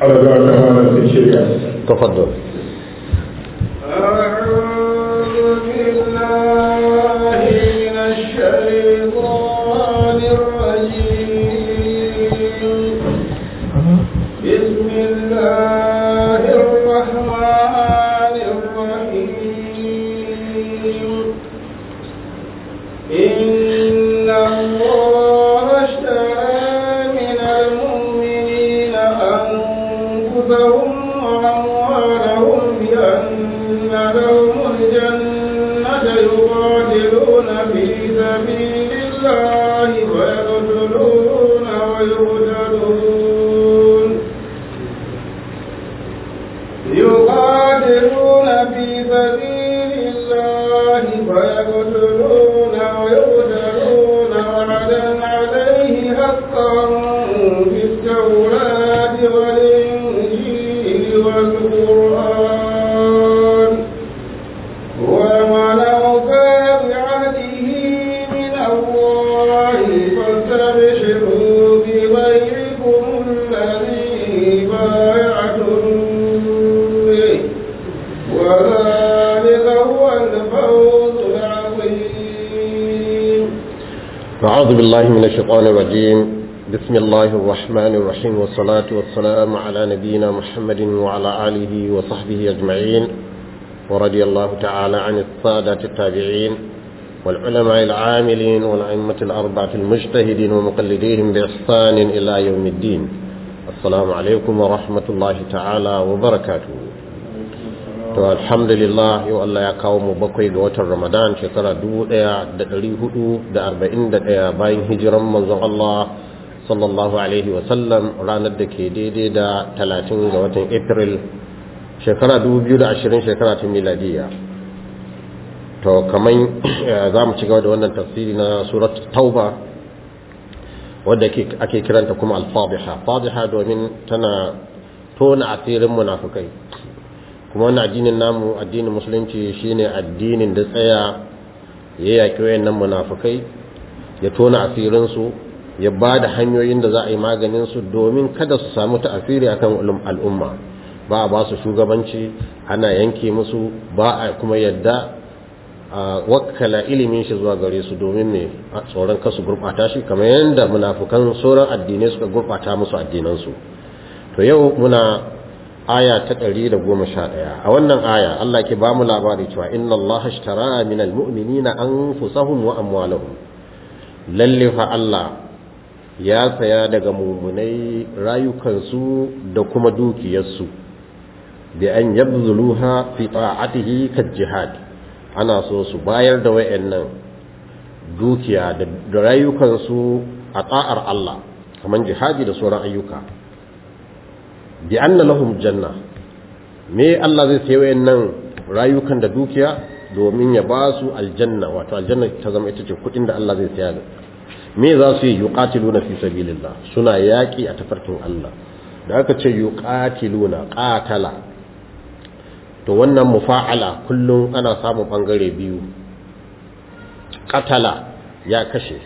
على ذلك هذا الشيء تفضل. أعوذ بالله الشيطان الرجيم. بسم الله الرحمن الرحيم والصلاة والسلام على نبينا محمد وعلى آله وصحبه أجمعين. ورضي الله تعالى عن السادة التابعين والعلماء العاملين والأئمة الأربعة المجتهدين ومقلديهم بإحسان إلى يوم الدين. السلام عليكم ورحمة الله تعالى وبركاته. To alhamdulillah yau Allah ya kawo mu bakwai ga watan Ramadan shekara 1441 bayan hijiran manzon Allah sallallahu alaihi wa sallam ranar da ke daidai da 30 ga watan April shekara 2020 shekara ta miladiya. To kaman za mu ci gaba da wannan tafsiri na surat tauba wadda ake kiranta kuma al-fadiha. Fadiha domin tana tona asirin munafukai. Kuma wannan addinin namu addinin musulunci shine addinin da tsaya ya yaƙi wayannan munafukai ya tona asirinsu ya ba da hanyoyin da za a yi maganinsu domin kada su samu ta'asiri akan al'umma. Ba a ba su shugabanci ana yanke musu ba a kuma yadda a wakkala ilimin shi zuwa gare su domin ne tsoron kasu gurɓata shi kamar yadda munafukan sauran addinai suka gurɓata musu addinansu. To yau muna aya ta ɗari da goma sha ɗaya. A wannan aya Allah ke ba mu labari cewa inna Allah ashtara min almu'minina anfusahum wa amwalahum. Lalle fa Allah ya saya daga mumunai rayukansu da kuma dukiyarsu. Bi an yabzuluha fi ta'atihi ka jihad. Ana so su bayar da wayannan dukiya da rayukansu a ta'ar Allah kamar jihadi da sauran ayyuka. Bi anna lahum janna. Me Allah zai sayi wayannan rayukan da dukiya? Domin ya ba su aljanna wato aljanna ta zama ita ce kuɗin da Allah zai saya me za su yi? Yuqatiluna fi sabilillah. Suna yaki a tafarkin Allah. Da aka ce yuqatiluna qatala. To wannan mufa'ala kullum ana samun ɓangare biyu. Qatala ya kashe.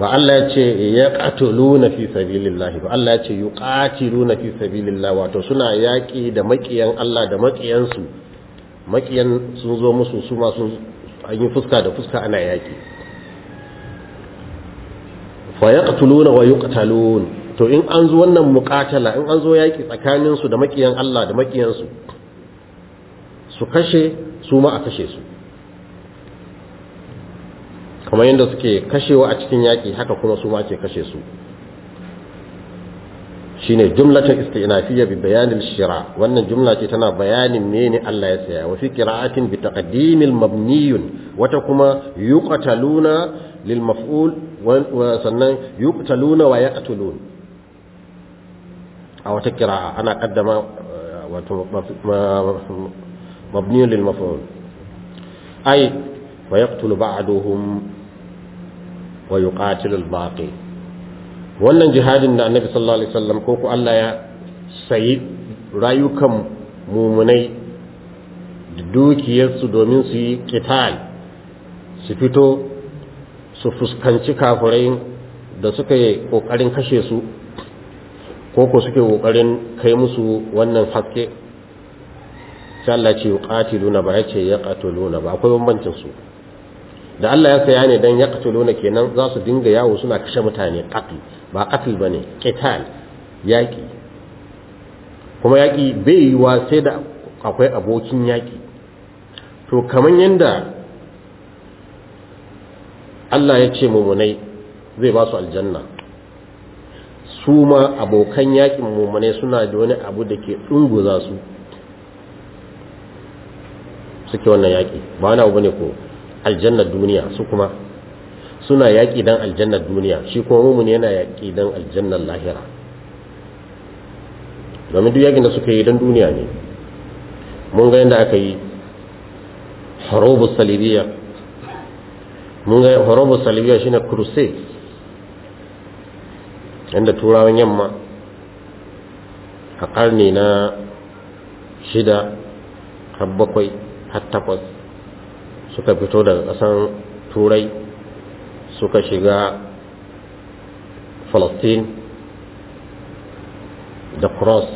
Ba Allah ya ce ya qatuluna fi sabilillah ba Allah ya ce yuqatiluna fi sabilillah wato suna yaki da makiyan Allah da makiyansu makiyan sun zo musu su ma sun an yi fuska da fuska ana yaki fa yaqtuluna wa yuqtalun to in an zo wannan muqatala in an zo yaki tsakanin su da makiyan Allah da makiyansu su kashe su ma a kashe su. Kamar yadda suke kashewa a cikin yaƙi haka kuma su ma ke kashe su. Shine jumlatun istinafiyya bi bayanin shira. Wannan jumla ce tana bayanin mene Allah ya saya wa fi qira'atin bi taqdimil mabniyun. Wata kuma yuqtaluna lil maf'ul wa sannan yuqtaluna wa yaqtulun. A wata qira'a ana qaddama wato mabniyun lil maf'ul. Ay wa yaqtulu ba'duhum. Wa yuqatilu al-baqi. Wannan jihadin da annabi sallallahu alaihi wasallam ko ku Allah ya sayi rayukan mumunai dukiyarsu domin su yi qital su fito su fuskanci kafirai da suka yi ƙoƙarin kashe su ko ko suke ƙoƙarin kai musu wannan haske sai Allah ce yuqatiluna ba ya ce yaqtuluna ba akwai bambancin su. Da Allah ya saya ne dan yaqtuluna kenan za su dinga yawo suna kashe mutane qatl. Ba qatl ba ne qital yaki kuma yaki bai yiwa sai da akwai abokin yaki to kaman yanda Allah ya ce mumunai zai ba su aljanna. Su ma abokan yaƙin mumunai suna da wani abu da ke ɗunguza su. Suke wannan yaƙi. Ba wani abu ne ko. Aljannar duniya su kuma suna yaƙi don aljannar duniya shi kuma mumuni yana yaƙi don aljannar lahira domin duk yaƙin da suka yi don duniya ne mun ga yadda aka yi harobus salibiyya mun ga salibiyya shine crusade yadda turawan yamma a ƙarni na shida har bakwai har takwas suka fito daga ƙasan turai suka shiga falastin da cross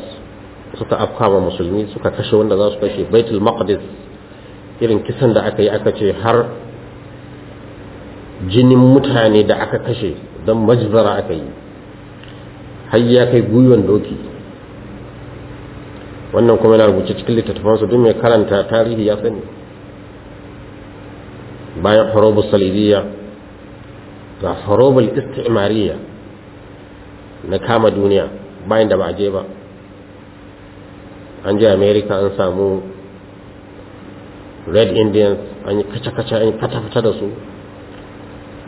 suka afkama musulmi suka kashe wanda za su kashe. Baitul maqdis irin kisan da aka yi aka ce har jinin mutane da aka kashe don majzara aka yi har ya kai gwiwan doki. Wannan kuma yana rubuce cikin littattafansu duk mai karanta tarihi ya sani. Bayan harobul salibiyya ga harobul istimariya na kama duniya bayan da ba a je ba an je america an samu red indians an yi kace-kace an yi fata-fata da su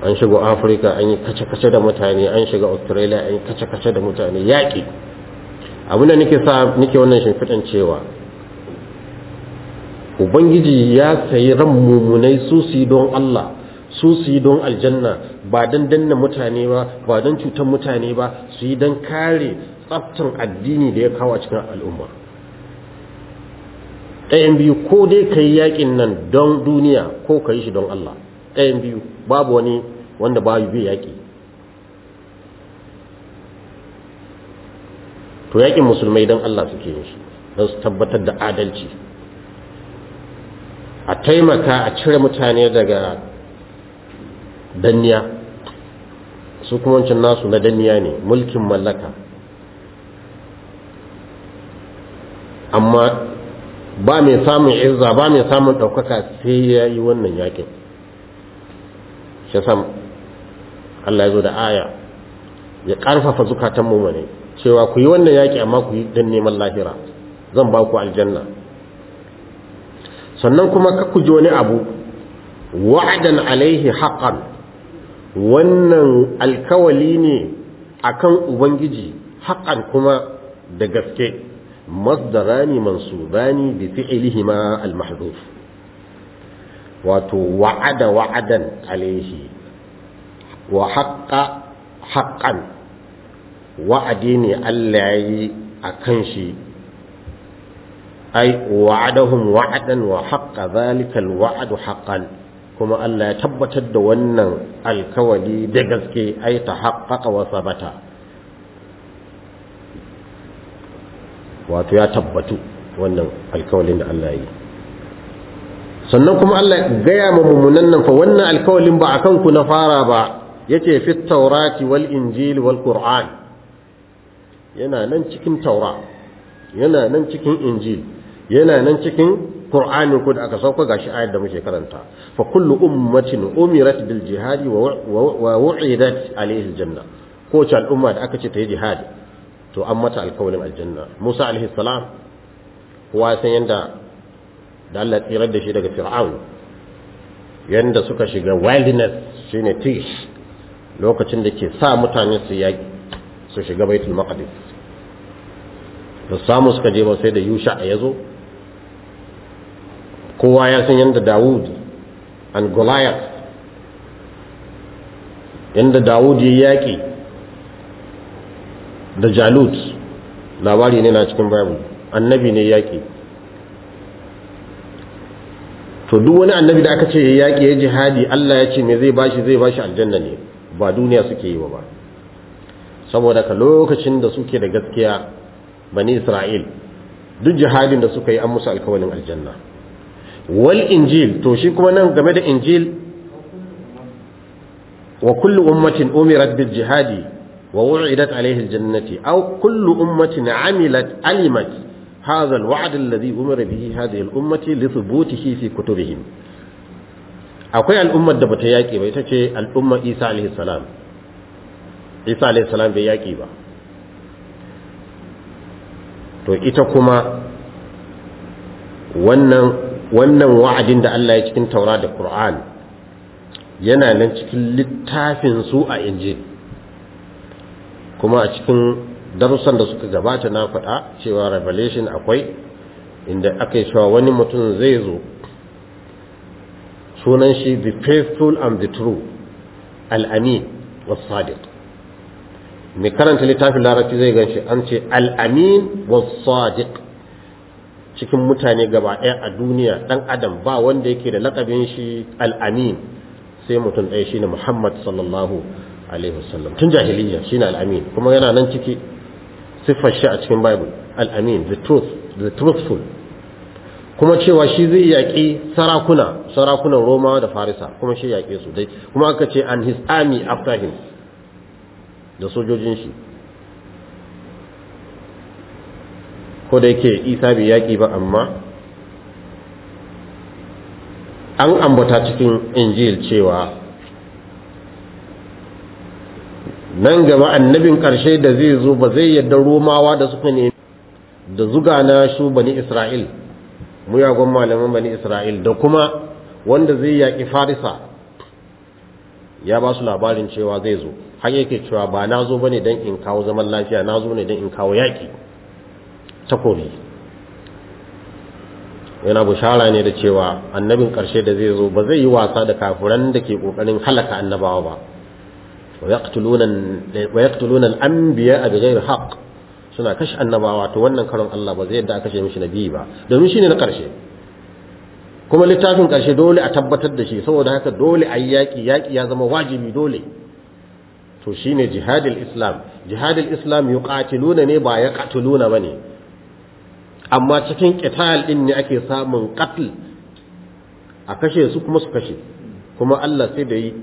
an shigo afirka an yi kace-kace da mutane an shiga australia an yi kace-kace da mutane yaƙi abin da nake sa wannan shimfiɗan cewa ubangiji ya sayi ran mummunai su su don allah su su don aljanna ba don danna mutane ba ba don cutar mutane ba su yi don kare tsaftan addini da ya kawo a cikin al'umma. Ɗayan biyu ko dai ka yi yaƙin nan don duniya ko ka yi shi don allah. Ɗayan biyu babu wani wanda ba yi yaƙi. To yaƙin musulmai don Allah suke yin shi don su tabbatar da adalci. A taimaka a cire mutane daga danniya. Su kuma wancan nasu na danniya ne mulkin mallaka. Amma ba mai samun izza ba mai samun ɗaukaka sai ya yi wannan yaƙin shi sam Allah ya zo da aya ya ƙarfafa zukatan mummune cewa ku yi wannan yaƙi amma ku yi don neman lahira. Zan ba ku aljanna. Sannan kuma ku ji wani abu wa'adan alaihi haqqan wannan alkawali ne akan ubangiji haqqan kuma da gaske masdarani mansubani bi fi'lihima al-mahdhuf. Wato wa'ada wa'adan alaihi wa haqqa haqqan wa'adi ne Allah yayi akan shi ai wa'adahum wa'adan wa haqqa dhalika al-wa'du haqqan kuma Allah ya tabbatar da wannan alkawali da gaske ai ta wa sabata wato ya tabbatu wannan alkawalin da Allah yi sannan kuma Allah gaya ma mummunan nan fa wannan alkawalin ba akan ku na fara ba ya ce fi taurati wal injili wal qur'an yana nan cikin taura yana nan cikin injil yana nan cikin qur'ani ko da aka sauka gashi ayar da muke karanta. Fa kullu ummatin umirat bil jihadi wa wu'idat alayhi al janna. Ko ce al'umma da aka ce ta yi jihadi to an mata alkawalin aljanna Musa alaihi salam kowa san yanda da Allah tsirar da shi daga Fir'aun. Yanda suka shiga wilderness shine tish lokacin da ke sa mutane su yaki su shiga Baitul Maqdis. Da samu suka je ba sai da Yusha ya zo. Kowa ya san yanda Dawud and Goliath yanda Dawud ya yaki da jalut. Labari ne na cikin bible. Annabi ne yaƙi. To duk wani annabi da aka ce ya yaƙi ya jihadi Allah ya ce me zai bashi zai bashi aljanna ne. Ba duniya suke yi ba. Saboda ka lokacin da suke da gaskiya bani isra'il duk jihadin da suka yi an musu alkawalin aljanna. Wal injil to shi kuma nan game da injil wa kullu ummatin umirat bil jihadi wa wu'idat alayhi aljannati aw kullu ummatin amilat alimat hadha alwa'd alladhi umira bihi hadhihi al-ummati li thubutihi fi kutubihim. Akwai al'ummar da bata yaki ba ita ce al'ummar Isa alayhi salam. Isa alayhi salam bai yaki ba. To ita kuma wannan wannan wa'adin da Allah ya cikin Taura da Qur'an yana nan cikin littafin su a Injil. Kuma a cikin darussan da suka gabata na faɗa cewa revelation akwai inda aka yi cewa wani mutum zai zo sunan shi the faithful and the true al-amin was sadiq mai karanta littafin larabci zai gan shi an ce al-amin was sadiq cikin mutane gaba ɗaya a duniya ɗan adam ba wanda yake da lakabin shi al-amin sai mutum ɗaya shine muhammad sallallahu alaihi wasallam. Tun jahiliya shine al-amin kuma yana nan ciki. Siffar shi a cikin bible al-amin the truth the truthful. Kuma cewa shi zai yaƙi sarakuna sarakunan roma da farisa kuma shi yaƙe su dai. Kuma aka ce and his army after him da sojojin shi. Ko da yake isa bai yaƙi ba amma an ambata cikin injil cewa nan gaba annabin ƙarshe da zai zo ba zai yadda romawa da suka ne da zuga na shu bani isra'il muyagon malaman bani isra'il da kuma wanda zai yaƙi farisa ya ba su labarin cewa zai zo. Har yake cewa ba na zo ba ne don in kawo zaman lafiya na zo ne don in kawo yaƙi. Takobi yana bushara ne da cewa annabin ƙarshe da zai zo ba zai yi wasa da kafuran da ke ƙoƙarin halaka annabawa ba. Wa yaqtuluna al-anbiya haqq. Suna kashe annabawa to wannan karon Allah ba zai yadda aka kashe mishi nabi ba. Domin shine na ƙarshe. Kuma littafin ƙarshe dole a tabbatar da shi. Saboda haka dole a yaƙi. Yaƙi ya zama wajibi dole. To shine jihadil islam. Jihadil islam yuqatiluna ne ba ya qatuluna ba ne amma cikin qital din ne ake samun qatl. A kashe su kuma su kashe. Kuma Allah sai da yi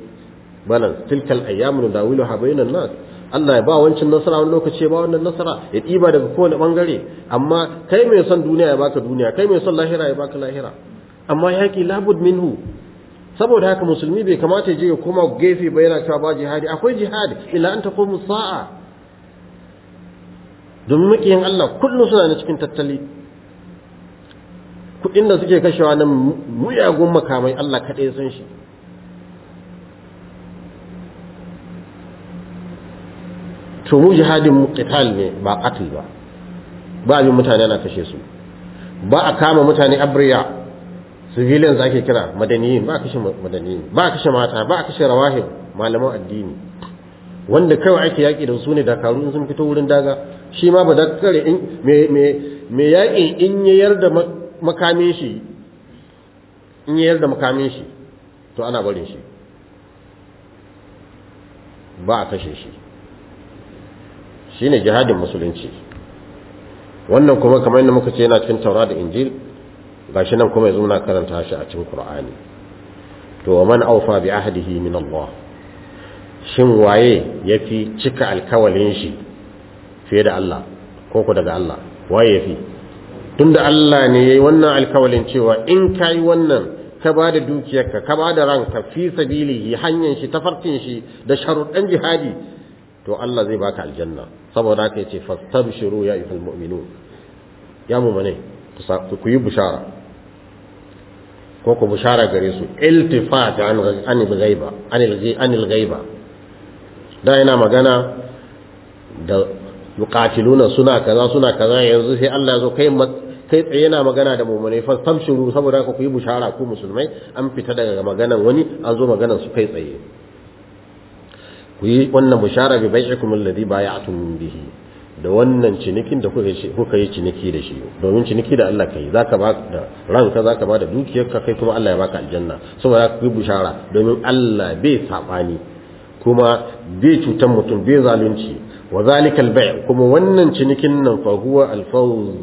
balance. Tilkal ayyamu dawiluha bainan nas. Allah ya ba wancan nasara wani lokaci ba wannan nasara ya ɗiba daga kowane ɓangare amma kai mai son duniya ya baka duniya kai mai son lahira ya baka lahira. Amma yaki labud minhu. Saboda haka musulmi bai kamata ya je ya koma gefe ba yana cewa ba jihadi. Akwai jihadi. Ila an taqumu sa'a. Domin makiyan Allah kullum suna na cikin tattali. Kudin da suke kashewa nan muyagun makamai Allah kaɗai san shi. To mu jihadin mu qital ne ba qatl ba. Ba abin mutane na kashe su. Ba a kama mutane abriya. Civilians ake kira madaniyin. Ba a kashe madaniyin. Ba a kashe mata ba a kashe rawahib malaman addini. Wanda kawai ake yaƙi da su ne dakaru sun fito wurin daga. Shi ma ba da me yaƙi in ya yarda makamin shi in ya yarda makamin shi to ana barin shi. Ba a kashe shi. Shine jihadin musulunci. Wannan kuma kamar yadda muka ce yana cikin taura da injil gashi nan kuma yanzu muna karanta shi a cikin qur'ani. To man awfa bi ahdihi min Allah. Shin waye yafi cika alkawalin shi fiye da Allah ko ku daga Allah waye yafi tunda Allah ne yayi wannan alkawalin cewa in kai wannan ka ba da dukiyarka ka ba da ranka fi sabilihi hanyar shi tafarkin shi da sharuɗan jihadi to Allah zai baka aljanna. Saboda haka ya ce fastabshiru ya ayyuhal mu'minun. Ya mu'mine ku yi bushara. Ko ku bushara gare su. Iltifat an anil ghaiba anil ghaiba da yana magana da yuqatiluna suna kaza suna kaza yanzu sai Allah ya zo kai kai tsaye yana magana da mu'mine fastabshiru saboda haka ku yi bushara ku musulmai an fita daga maganan wani an zo maganan su kai tsaye. Ku yi wannan bushara bi bai'ikum alladhi bay'atum bihi da wannan cinikin da kuka yi kuka yi ciniki da shi domin ciniki da Allah kai zaka ba da ranka zaka ba da dukiyarka kai kuma Allah ya baka aljanna. Saboda ku yi bushara domin Allah bai saɓani kuma bai cutan mutum bai zalunci. wa zalika al-bay' kuma wannan cinikin nan fa huwa al-fawz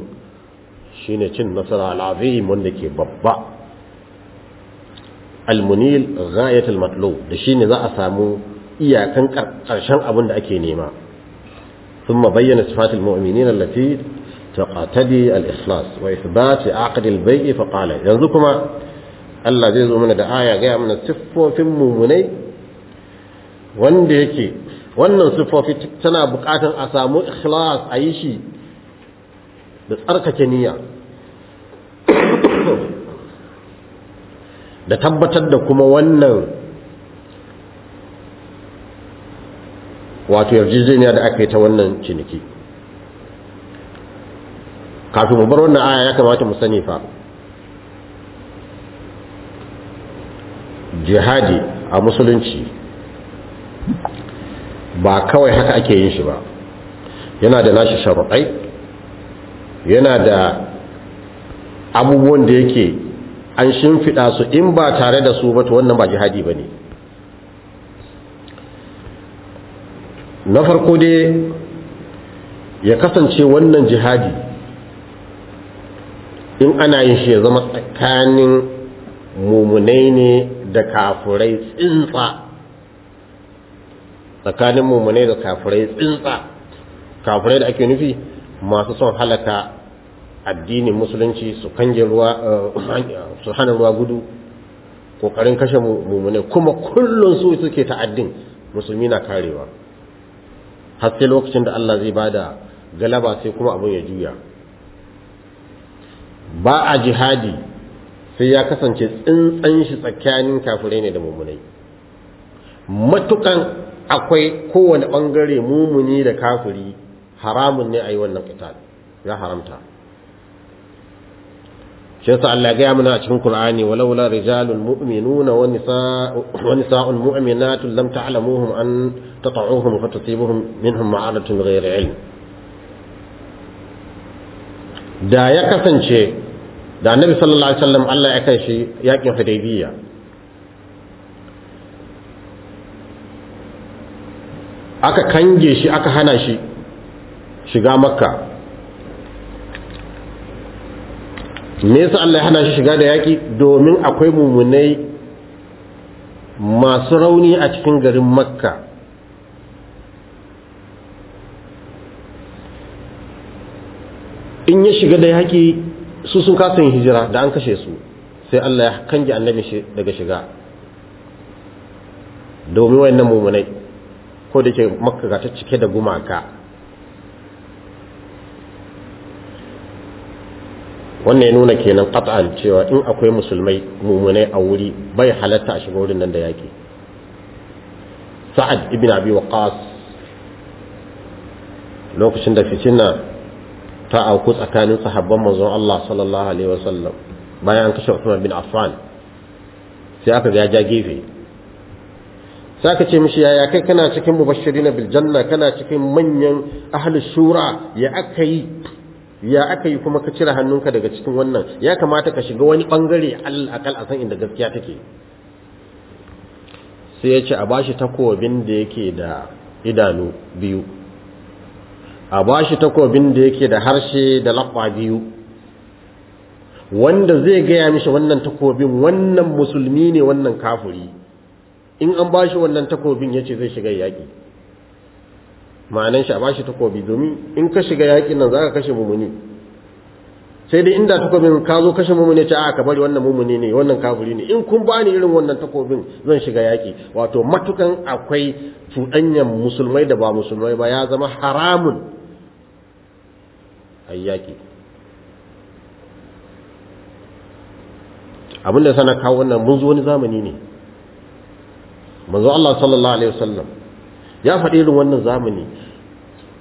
shine cin nasara al-azim wanda ke babba al-munil ghayat al-matlub da shine za a samu iyakan karshen abin da ake nema ثم بين صفات المؤمنين التي تقتدي الإخلاص وإثبات عقد البيع فقال ينظركما الله زي zo mana da aya gaya mana siffofin mumunai wanda yake wannan siffofi tana bukatan a samu ikhlas a yi shi da tsarkake niyya. Da tabbatar da kuma wannan wato yarjejeniya da aka yi ta wannan ciniki. Kafin mu bar wannan aya ya kamata mu sani fa. Jihadi a musulunci ba kawai haka ake yin shi ba. Yana da nashi sharuɗai yana da abubuwan da yake an shimfiɗa su in ba tare da su ba wannan ba jihadi ba ne. Na farko dai ya kasance wannan jihadi in ana yin shi ya zama tsakanin mumunai ne da kafurai tsintsa. Tsakanin mumunai da kafurai tsintsa. Kafurai da ake nufi masu son halaka addinin musulunci su kange ruwa su hana ruwa gudu ƙoƙarin kashe mumunai kuma kullum su suke ta'addin musulmi na karewa. Har sai lokacin da Allah zai ba da galaba sai kuma abin ya juya. Ba a jihadi sai ya kasance tsintsan shi tsakanin kafirai ne da mummunai matukan akwai kowane ɓangare mumuni da kafiri haramun ne a yi wannan qital ya haramta. Shi yasa Allah ya mana a cikin Qur'ani walaula rijalul mu'minuna wa nisa'ul mu'minatu lam ta'lamuhum an tata'uhum fatasibuhum minhum ma'aratun ghayri ilm. Da ya kasance da annabi sallallahu alaihi wasallam Allah ya kai shi yaƙin Hudaybiyya aka kange shi aka hana shi shiga makka. Me yasa Allah ya hana shi shiga da yaki domin akwai mumunai masu rauni a cikin garin makka. In ya shiga da yaki su sun kasa yin hijira da an kashe su. Sai Allah ya kange annabi daga shiga. Domin wayannan mumunai ko da ke makka ga ta cike da gumaka. Wannan ya nuna kenan qat'an cewa in akwai musulmai mumunai a wuri bai halatta a shiga wurin nan da yaki sa'ad ibn abi waqas lokacin da fitina ta auku tsakanin sahabban manzon Allah sallallahu alaihi wasallam bayan an kashe Uthman bin Affan sai aka ga ja gefe. Sai ce mishi yaya kai kana cikin mubashirin bil janna kana cikin manyan ahli shura? Ya aka yi? Ya aka yi kuma ka cire hannunka daga cikin wannan? Ya kamata ka shiga wani ɓangare akal a san inda gaskiya take. Sai ya ce a bashi takobin da yake da idanu biyu. A bashi takobin da yake da harshe da laɓa biyu. Wanda zai gaya mishi wannan takobin wannan musulmi ne wannan kafuri in an bashi wannan takobin ya ce zai shiga yaƙi. Ma'anan shi a bashi takobi domin in ka shiga yaƙin nan za ka kashe mumuni sai dai inda takobin ka zo kashe mumuni ce a ka bari wannan mumuni ne wannan kafuri ne. In kun bani irin wannan takobin zan shiga yaƙi. Wato matukan akwai cuɗanyan musulmai da ba musulmai ba ya zama haramun a yaƙi. Abinda sana kawo wannan mun zo wani zamani ne. Manzo Allah sallallahu alaihi wasallam ya faɗi irin wannan zamani.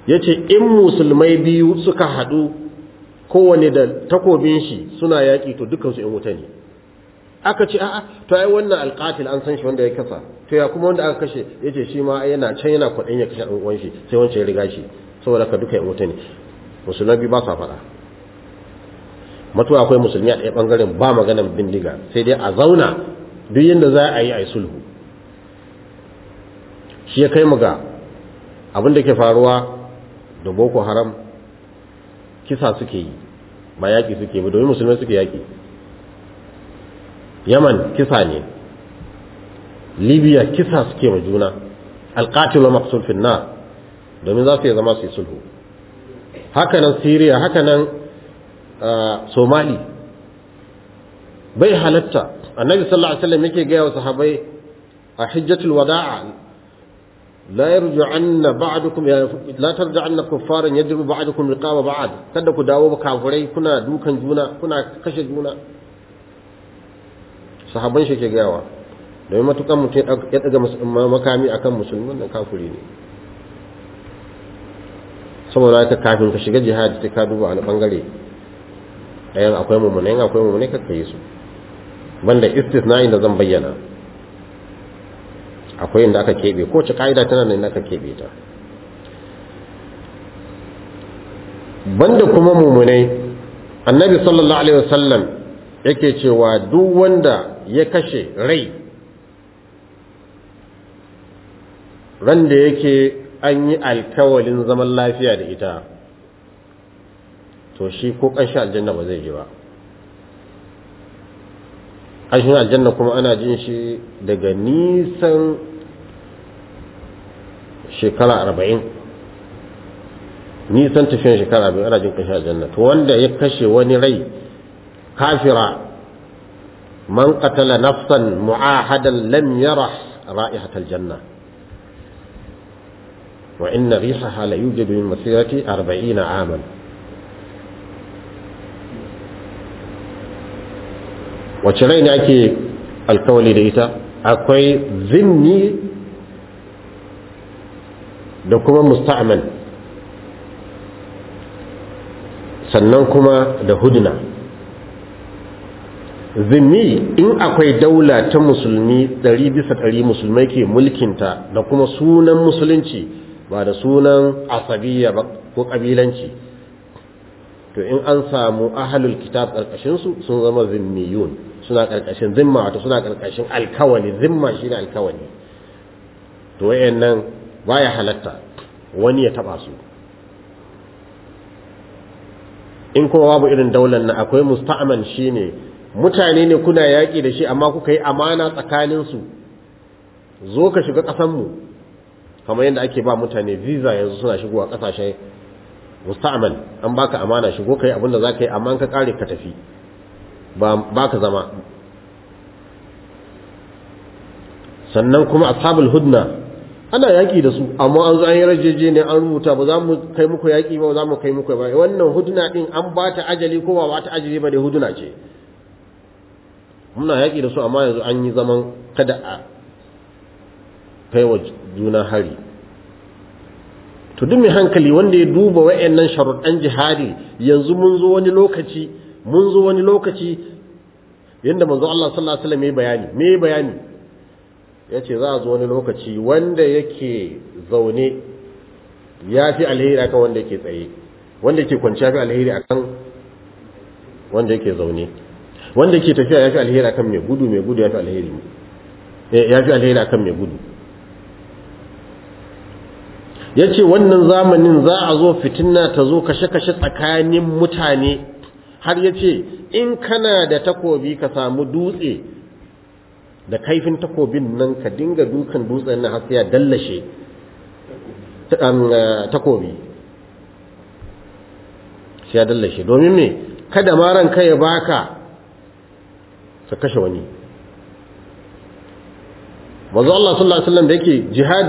Yace in musulmai biyu suka haɗu kowane da takobin shi suna yaƙi to dukkan su ƴan wuta ne. Aka ce a'a to ai wannan alqatil an san shi wanda ya kasa. To ya kuma wanda aka kashe? Yace shi ma yana can yana kwaɗin ya kashe ɗan uwan shi sai wancan ya riga shi. Saboda ka duka ƴan wuta ne. Musulmai ba sa faɗa. Matuwa akwai musulmi a ɗaya ɓangaren ba maganan bindiga sai dai a zauna duk yadda za a yi a yi sulhu. Shi ya kai mu ga abin ke faruwa da boko haram kisa suke yi ba yaƙi suke ba domin musulmai suke yaƙi. Yaman kisa ne libya kisa suke ma juna alƙatil fi nar domin za su yi zama su yi sulhu. Hakanan syria haka nan somali. Bai halatta annabi sallallahu alaihi wasallam yake wa sahabbai a hijjatul wada'a la yarju'anna ba'dukum ya la tarja'anna kuffaran yadribu ba'dukum riqaba ba'd kada ku dawo kafirai kuna dukan juna kuna kashe juna sahabban shi ke gayawa domin matukan mutum ya daga makami akan musulmin nan kafiri ne saboda haka kafin ka shiga jihadi sai ka duba wani ɓangare ɗayan akwai mummunai akwai mummunai kakka yi su banda istisna inda zan bayyana akwai inda aka keɓe. Ko ci ka'ida tana da aka keɓe ta. Banda kuma mummunai annabi sallallahu alaihi wasallam yake cewa duk wanda ya kashe rai ran da yake an yi alkawalin zaman lafiya da ita to shi ko ƙanshi aljanna ba zai ji ba. Ƙanshin aljanna kuma ana jin shi daga nisan shekara arba'in nisan tafiyan shekara arba'in ana jin ƙanshin aljanna to wanda ya kashe wani rai kafira man qatala nafsan mu'ahadan lam yara ra'ihatal janna وإن ريحها ليوجد من مسيرة أربعين عاما wace rai ne ake alkawali da ita akwai zinni da kuma musta'man sannan kuma da hudna. Zinni in akwai daula ta musulmi ɗari bisa ɗari musulmai ke mulkinta da kuma sunan musulunci ba da sunan asabiya ba ko kabilanci to in an samu ahalul kitab ƙarƙashin su sun zama zimmiyun suna ƙarƙashin zimma wato suna ƙarƙashin alkawali zimma shine alkawali. To wayannan baya halatta wani ya taba su. In kuma babu irin daular nan akwai musta'man shine mutane ne kuna yaki da shi amma kuka yi amana tsakanin su zo ka shiga kasan mu kamar yadda ake ba mutane visa yanzu suna shigowa ƙasashe musta'mal an baka amana shigo kai abin da za ka yi amma ka kare ka tafi. Ba ka zama. Sannan kuma ashabul hudna. Ana yaki da su amma an zo an yi rajeje ne an rubuta ba za mu kai muku yaki ba za mu kai muku ba. Wannan hudna din an ba ta ajali ko ba ta ajali ba dai hudna ce. Muna yaki da su amma yanzu an yi zaman kada a kai wa juna hari. To duk mai hankali wanda ya duba wa'annan sharuɗan jihadi yanzu mun zo wani lokaci mun zo wani lokaci yadda manzo Allah sallallahu alaihi wasallam ya bayani. Me bayani? Ya ce za a zo wani lokaci wanda yake zaune ya fi alheri akan wanda yake tsaye wanda yake kwanciya fi alheri akan wanda yake zaune. Wanda yake tafiya ya fi alheri akan mai gudu mai gudu ya fi alheri ya alheri akan mai gudu. Ya ce wannan zamanin za a zo fitina ta zo kashe-kashe tsakanin mutane har ya ce in kana da takobi ka samu dutse da kaifin takobin nan ka dinga dukan dutsen na har ya dallashe takobi. Sai ya dallashe. Domin me? Kada ma ranka ya baka ka kashe wani. Manzo Allah sallallahu alaihi wasallam da yake jihad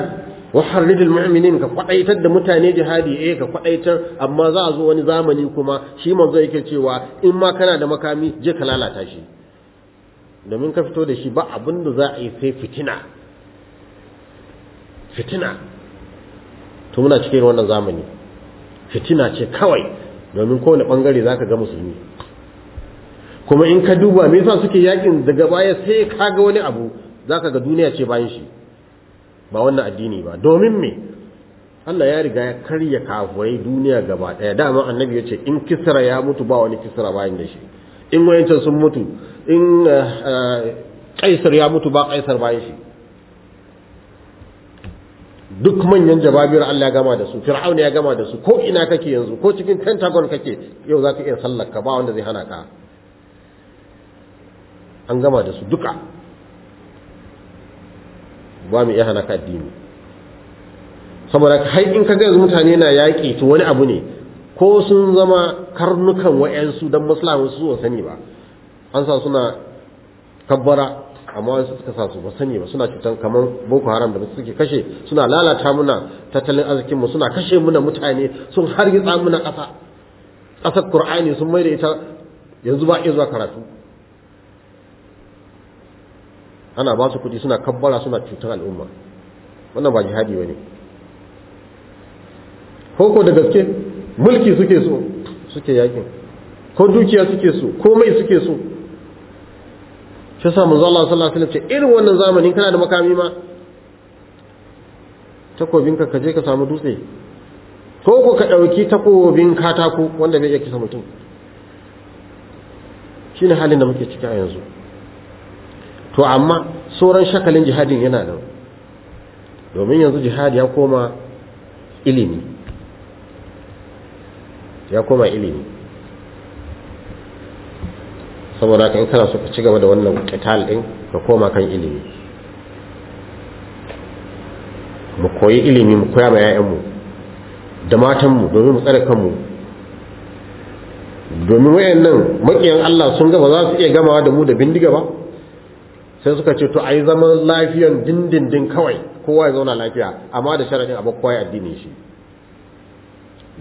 wa harridul mu'minin ka kwadaitar da mutane jihadi eh ka kwadaitar amma za a zo wani zamani kuma shi manzo yake cewa in ma kana da makami je ka lalata shi. Domin ka fito da shi ba abin da za a yi sai fitina. Fitina. To muna cikin wannan zamani. Fitina ce kawai domin kowane ɓangare zaka ga musulmi. Kuma in ka duba me yasa suke yaƙin daga baya sai ka ga wani abu zaka ga duniya ce bayan shi. Ba wannan addini ba. Domin me? Allah ya riga ya karya kafurai duniya gaba ɗaya dama annabi ya ce in kisra ya mutu ba wani kisra bayan da shi. In wayancan sun mutu in kaisar ya mutu ba kaisar bayan shi. Duk manyan jababir Allah ya gama da su fir'aun ya gama da su ko ina kake yanzu ko cikin pentagon kake yau zaka iya sallar ka ba wanda zai hana ka. An gama da su duka. Ba mu iya hana ka addini. Saboda har in ka ga yanzu mutane na yaƙi to wani abu ne. Ko sun zama karnukan wa'yansu don maslahan su sani ba. An sa suna kabbara amma wasu suka sa su ba sani ba suna cutan kamar boko haram da suke kashe suna lalata muna tattalin arzikinmu suna kashe muna mutane sun hargitsa muna ƙasa. Ƙasar qur'ani sun mai da ita yanzu ba iya zuwa karatu. Ana ba su kuɗi suna kabbara suna cutar al'umma. Wannan ba jihadi ba ne. Ko ko da gaske mulki suke so suke yaƙin. Ko dukiya suke so ko mai suke so. Shi sa manzo Allah sallallahu alaihi wasallam ce irin wannan zamanin kana da makami ma takobin ka ka samu dutse. Ko ko ka ɗauki takobin katako wanda bai iya kisa mutum. Shine halin da muke ciki a yanzu. To amma sauran shakalin jihadin yana nan. Domin yanzu jihadi ya koma ilimi. Ya koma ilimi. Saboda kan kana so ka ci gaba da wannan qital din ka koma kan ilimi. Mu koyi ilimi mu koya ma ƴaƴanmu da matanmu domin mu tsare kanmu. Domin wayannan makiyan Allah sun ga ba za su iya gamawa da mu da bindiga ba sai suka ce to ai zaman lafiyan dindindin kawai kowa ya zauna lafiya amma da sharadin abu kowa ya shi.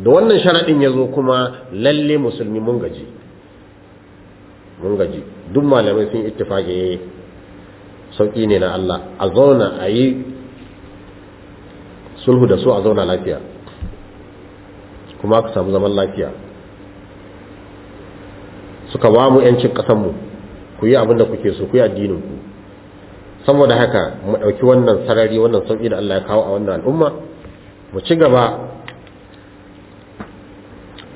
Da wannan sharadin ya zo kuma lalle musulmi mun gaji. Mun gaji. Duk malamai sun ittifaqi sauƙi ne na Allah. A zauna a yi sulhu da su a zauna lafiya. Kuma aka samu zaman lafiya. Suka ba mu yancin kasanmu ku yi abin da kuke so ku yi addinin ku saboda haka mu ɗauki wannan sarari wannan sauƙi da Allah ya kawo a wannan al'umma. Mu ci gaba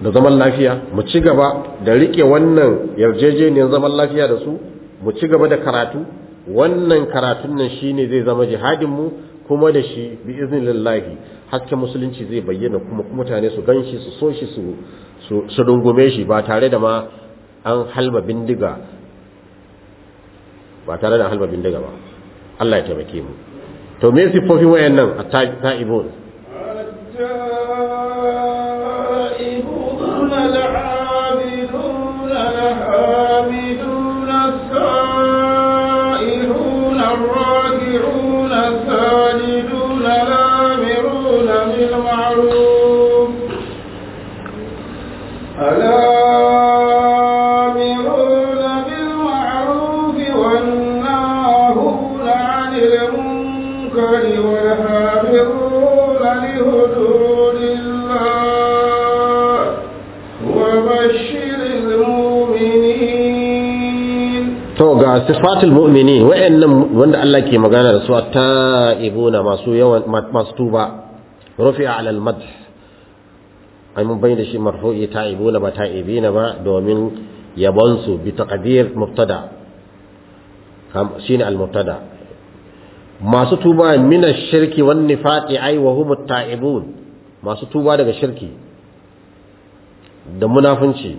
da zaman lafiya mu ci gaba da riƙe wannan yarjejeniyar zaman lafiya da su mu ci gaba da karatu. Wannan karatun nan shine zai zama jihadinmu kuma da shi bi iznillahi. Hasken musulunci zai bayyana kuma mutane su gan shi su so shi su su dungume shi ba tare da ma an halba bindiga ba tare da halba bindiga ba. Allah ya taimake mu. To me sifofin wayannan? At-ta'ibun. Sifatul mu'minin wayannan wanda Allah ke magana da su at-ta'ibuna masu yawan masu tuba rufi'a 'ala al-madh ai mun bayyana shi marfu'i ta'ibuna ba ta'ibina ba domin yabon su bi taqdir mubtada. Shine al-mubtada. Masu tuba min ash-shirki wan nifaqi ai wa hum at-ta'ibun masu tuba daga shirki da munafunci.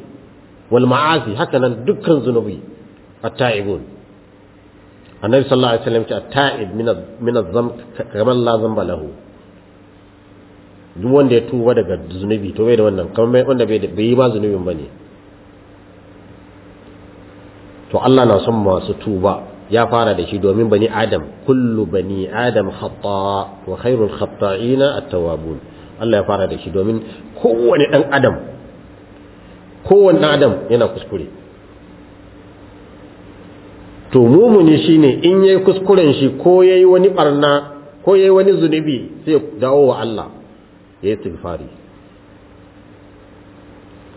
Wal ma'asi haka nan dukkan zunubi at-ta'ibun. Annabi sallallahu alaihi wasallam ce at-ta'ib min adh-dhanb kaman la dhanba lahu. Duk wanda ya tuba daga zunubi to bai da wannan kamar wanda bai yi ma zunubin ba ne to Allah na son masu tuba ya fara da shi domin bani adam. Kullu bani adam khata wa khairul khata'ina at-tawwabun. Allah ya fara da shi domin kowane dan adam kowane dan adam yana kuskure. To mumuni shine in yayi kuskuren shi ko yayi wani barna ko yayi wani zunubi sai dawo wa Allah ya istighfari.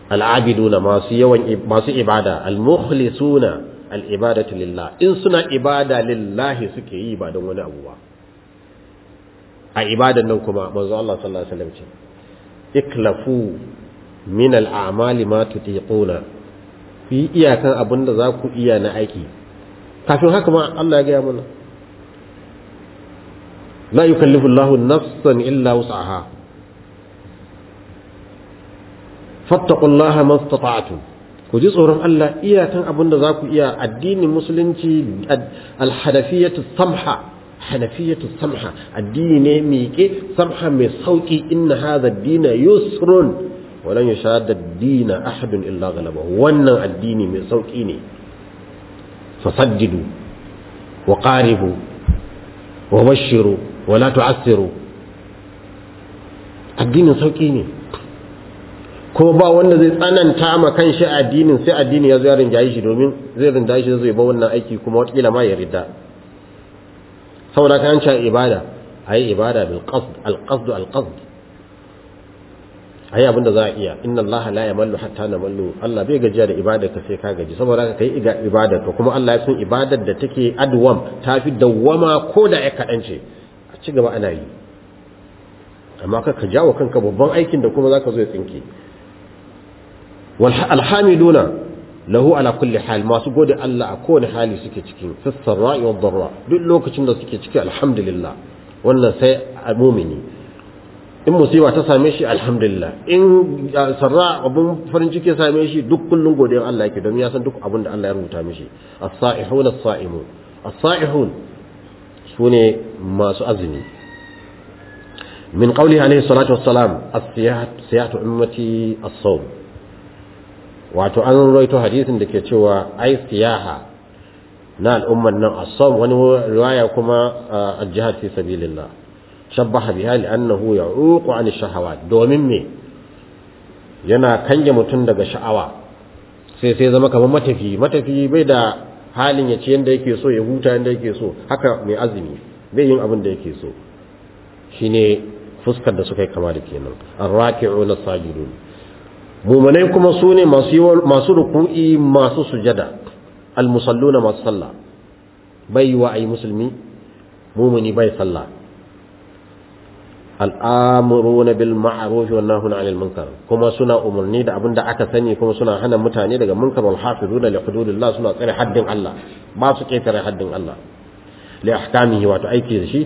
Al'abiduna masu yawan masu ibada al-mukhlisuna al-ibadatu lillah. In suna ibada lillahi suke yi ba don wani abu ba. A ibadan nan kuma manzo Allah sallallahu alaihi wasallam ce iklafu min al-a'mali ma tutiquna. Fi iyakan abin da za ku iya na aiki. Kafin haka ma Allah ya gaya mana. La yukallifu Allahu nafsan illa wus'aha. Fattaqullaha mastata'tum. Ku ji tsoron Allah iyakan abin da za ku iya addinin musulunci alhadafiyatu samha. Hanafiyatu samha. Addini ne miƙe samha mai sauƙi. Inna hadha dina yusrun. Walan yashadda dina ahadun illa ghalaba wannan addini mai sauƙi ne. Wa bashiru wa la tu'assiru addinin sauƙi ne ko ba wanda zai tsananta ma kan shi addinin sai addini ya zo ya rinjaye shi domin zai rinjaye shi zai ba wannan aiki kuma watakila ma ya ridda saboda ka yanci ibada a yi ibada bil qasd al qasd al qasd ayi abin da za a iya. Inna Allah la yamallu hatta namallu. Allah bai gajiya da ibada ka sai ka gaji. Saboda ka kai ibada ka kuma Allah ya san ibadar da take adwam tafi dawwama ko da ya kadan ce. A ci gaba ana yi. Amma ka ka jawo kanka babban aikin da kuma zaka zo ya tsinke. Alhamiduna lahu ala kulli hal. Masu gode Allah a kowane hali suke cikin fi sarra'i wa darra duk lokacin da suke ciki alhamdulillah. Wannan sai mumini. In musiba ta same shi alhamdulillah. In sarra abun farin ciki same shi duk kullun godiyar Allah yake domin ya san duk abin da Allah ya rubuta mishi. As-sa'ihun as-sa'imun. As-sa'ihun su ne masu azumi. Min qawli alayhi salatu wassalam as-siyat siyatu ummati as-sawm. Wato an roito hadisin da ke cewa ai siyaha na al'umman nan as-sawm. Wani riwaya kuma al-jihad fi sabilillah. Shabbaha biha li'annahu ya'uqu 'an ash-shahawat domin me? Yana kange mutum daga sha'awa. Sai sai zama kamar matafi matafi bai da halin ya ci yanda yake so ya huta yanda yake so. Haka mai azumi bai yin abin da yake so. Shine fuskar da suka yi kama da kenan. Ar-raki'una sajidun mu'minai kuma su ne masu ruku'i masu sujada. Al-musalluna masu sallah. Bai wa ayi musulmi mu'mini bai sallah. Al'amuruna bil ma'ruf wa nahuna 'anil munkar. Kuma suna umarni da abin da aka sani kuma suna hana mutane daga munkar wal hafizuna li hududillah suna tsare haddin Allah. Ba su ƙetare haddin Allah. Li ahkamihi wato aiki da shi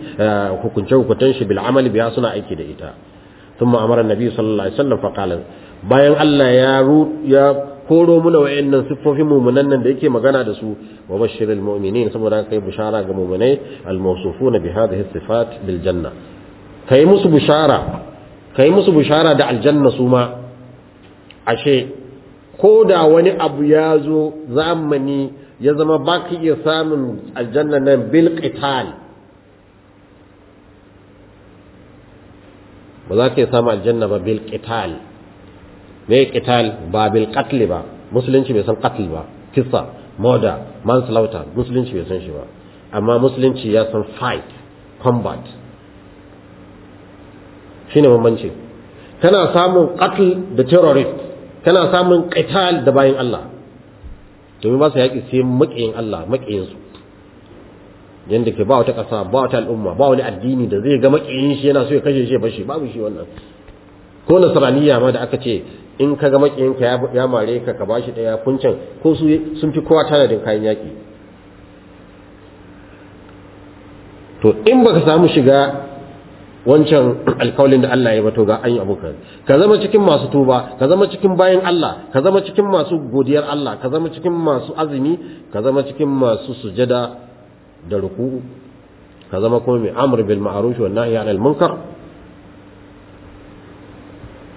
hukunce hukuntan shi bil amali biya suna aiki da ita. Thumma amara annabi sallallahu alaihi wasallam fa qala bayan Allah ya ya koro muna wayannan siffofin mu'minan nan da yake magana da su wa bashiril mu'minin saboda kai bishara ga mu'minai al mawsufuna bi hadhihi sifat bil janna. Ka yi musu bishara ka yi musu bishara da aljanna su ma. Ashe ko da wani abu ya zo zamani ya zama ba ka iya samun aljanna nan bil qital. Ba za ka iya samun aljanna ba bil qital. Me qital? Ba bil qatl ba. Musulunci bai san qatl ba. Kisa murder manslaughter musulunci bai san shi ba. Amma musulunci ya san fight combat. Shine bambanci. Kana samun qatl da terrorist kana samun qital da bayin Allah. Domin ba su yaki sai makiyin Allah makiyin su. Yanda ke ba wata kasa ba wata al'umma ba wani addini da zai ga makiyin shi yana so ya kashe shi bashi babu shi wannan. Ko nasraniya ma da aka ce in ka ga makiyin ka ya mare ka ka bashi ɗaya kuncin ko su sun fi kowa tanadin kayan yaki to in baka samu shiga wancan alkawalin da Allah ya bato ga an yi abokan ka. Zama cikin masu tuba ka zama cikin bayan Allah ka zama cikin masu godiyar Allah ka zama cikin masu azumi ka zama cikin masu sujada da ruku'u ka zama kuma mai amr bil ma'ruf wa nahy 'anil munkar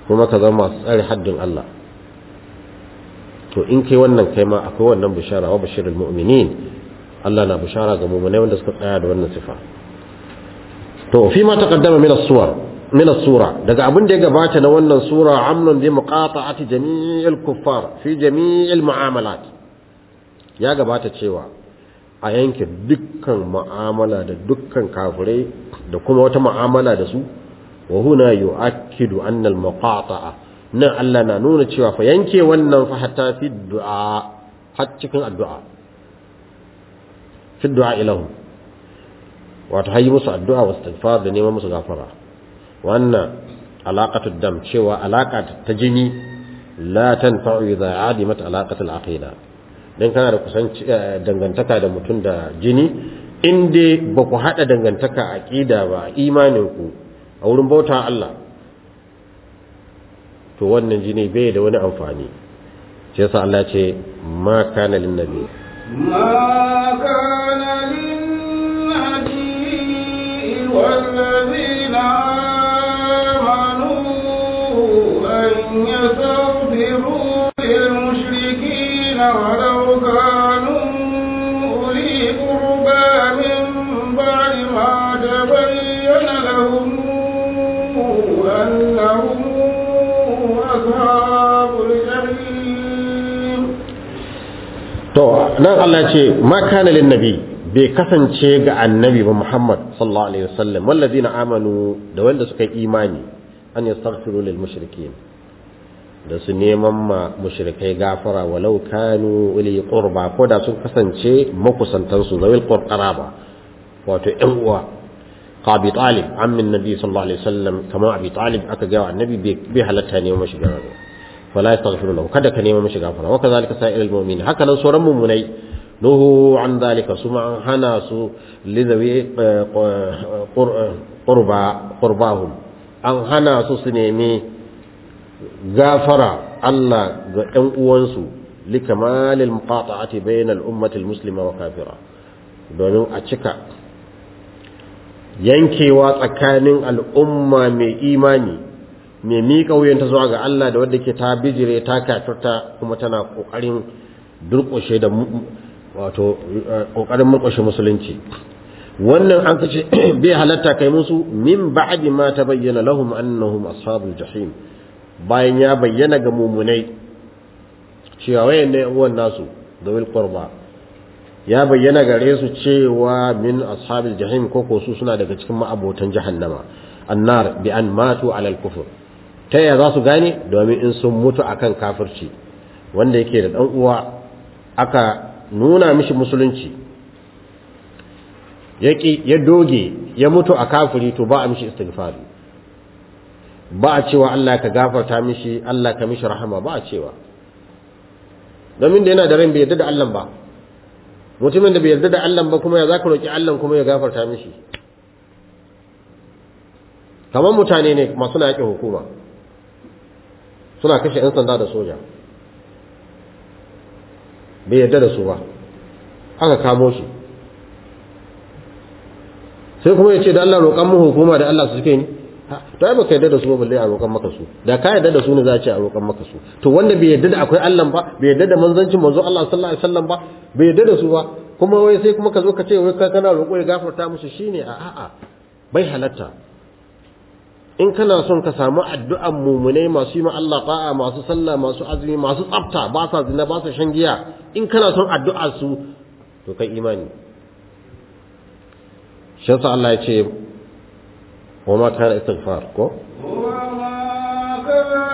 kuma ka zama masu tsare haddin Allah. To in kai wannan kai ma akwai wannan bishara wa bashirul mu'minin. Allah na bishara ga mu'minai wanda suka tsaya da wannan sifa. To fi ma taqaddama min as-suwar min as-sura. Daga abin da ya gabata na wannan sura amnun bi muqata'ati jami'il kuffar fi jami'il mu'amalat. Ya gabata cewa a yanke dukkan mu'amala da dukkan kafirai da kuma wata mu'amala da su wa huna yu'akkidu anna al-muqata'a. Nan Allah na nuna cewa fa yanke wannan fa hatta fi du'a har cikin addu'a. Fi du'a ilahum wato hayi musu addu'a wa istighfar da neman musu gafara. Wannan alaqatu dam cewa alaqa ta jini la tanfa'u idha adimat alaqatu aqila dan kana da kusanci eh, dangantaka da mutum da jini in dai ba ku hada dangantaka aqida ba imanin ku a wurin bauta Allah to wannan jini bai da wani amfani. Shi yasa Allah ce ma kana lin nabi ma kana lin والذين آمنوا أن يستغفروا للمشركين ولو كانوا أولي قربى من بعد ما تبين لهم أنهم أصحاب الجحيم to nan Allah ce ma kana lin nabi bai kasance ga annabi ba Muhammad sallallahu alaihi wasallam. Wallazina amanu da wanda suka yi imani an yastaghfiru lil mushrikeen da su neman ma mushrikai gafara walau kanu uli qurba ko da sun kasance makusantan su zawil qurba wato ƴan uwa. Ka abi talib ammin nabi sallallahu alaihi wasallam kama abi talib aka ga annabi bai halatta ne mashi fala yastaghfiru lahu kada ka nema mashi gafara. Wa kadhalika sa'irul mu'minin. Haka nan sauran mu'minai nuhu an dalika su an hana su lizawi qurba qurbahum an hana su su nemi gafara Allah ga ɗan uwansu likamalil muqata'ati bainal ummati muslima wa kafira domin a cika yankewa tsakanin al'umma mai imani mai miƙa wuyanta zuwa ga Allah da wadda ke ta bijire ta kafirta kuma tana ƙoƙarin durƙushe da wato ƙoƙarin murƙushe musulunci. Wannan an kace bai halatta kai musu min ba'di ma tabayyana lahum annahum ashabul jahim. Bayan ya bayyana ga mumunai cewa wayan ne uwan nasu zawil qurba. Ya bayyana gare su cewa min ashabil jahim ko ko su suna daga cikin ma'abotan jahannama. Annar bi an matu ala al-kufr ta yaya za su gane? Domin in sun mutu akan kafirci. Wanda yake da ɗan uwa aka nuna mishi musulunci yaki ya doge ya mutu a kafiri to ba a mishi istighfari. Ba a cewa Allah ka gafarta mishi Allah ka mishi rahama ba a cewa. Domin da yana da ran bai yarda da Allah ba. Mutumin da bai yarda da Allah ba kuma ya zaka roki Allah kuma ya gafarta mishi? Kamar mutane ne masu na yaƙin hukuma. Suna kashe 'yan sanda da soja. Bai yarda da su ba. Aka kamo shi sai kuma ya ce da Allah roƙon mu hukuma da Allah su suke ni. To ai baka yarda da su ba balle a roƙon maka su. Da ka yarda da su ne za a ce a roƙon maka su. To wanda bai yarda da akwai Allah ba bai yarda da manzancin manzo Allah sallallahu alaihi wasallam ba bai yarda da su ba kuma wai sai kuma ka zo ka ce wai ka kana roƙo ya gafarta musu shine a a'a bai halatta. in kana son ka samu addu'an mumunai masu yi ma Allah ta'a masu sallah masu azumi masu tsafta ba sa zina ba sa shan giya in kana son addu'a su to kai imani. Shi yasa Allah ya ce wa ma kana istighfar ko? Wa ma kana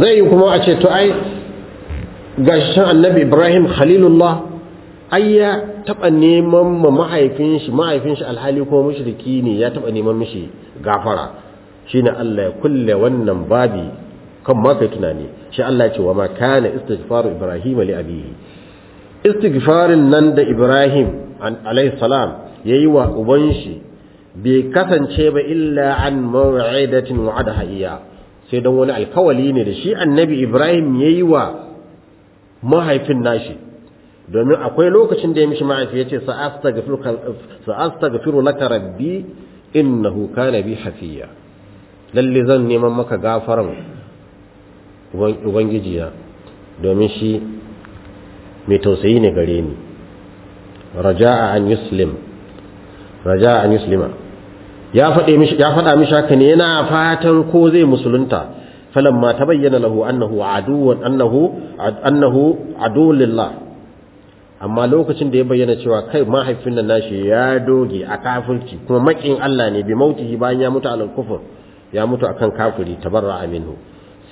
zai yi kuma a ce to ai gashin annabi Ibrahim Khalilullah ai ya taba neman ma mahaifin shi mahaifin shi alhali ko mushriki ne ya taba neman mishi gafara. Shine Allah ya kulle wannan babi kan ma kai tunani. Shi Allah ya ce wa ma kana istighfaru Ibrahim li abihi. Istighfarin nan da Ibrahim alayhi salam yayi wa uban shi bai kasance ba illa an maw'idatin wa'adaha iya. Sai don wani alkawali ne da shi annabi Ibrahim yayi wa mahaifin nashi. Domin akwai lokacin da ya mishi mahaifi ya ce sa'astaghfiru laka rabbi innahu kana bi hafiya. Lalle zan neman maka gafaran ubangiji na domin shi mai tausayi ne gare ni. Raja'a an yuslim raja'a an yuslima. Ya mishi ya faɗa mishi haka ne yana fatan ko zai musulunta. Falamma tabayyana lahu annahu aduwwan annahu annahu lillah. Amma lokacin da ya bayyana cewa kai mahaifin nan nashi ya doge a kafirci kuma makin Allah ne bi mautihi bayan ya mutu alal kufur ya mutu akan kafiri tabarra minhu.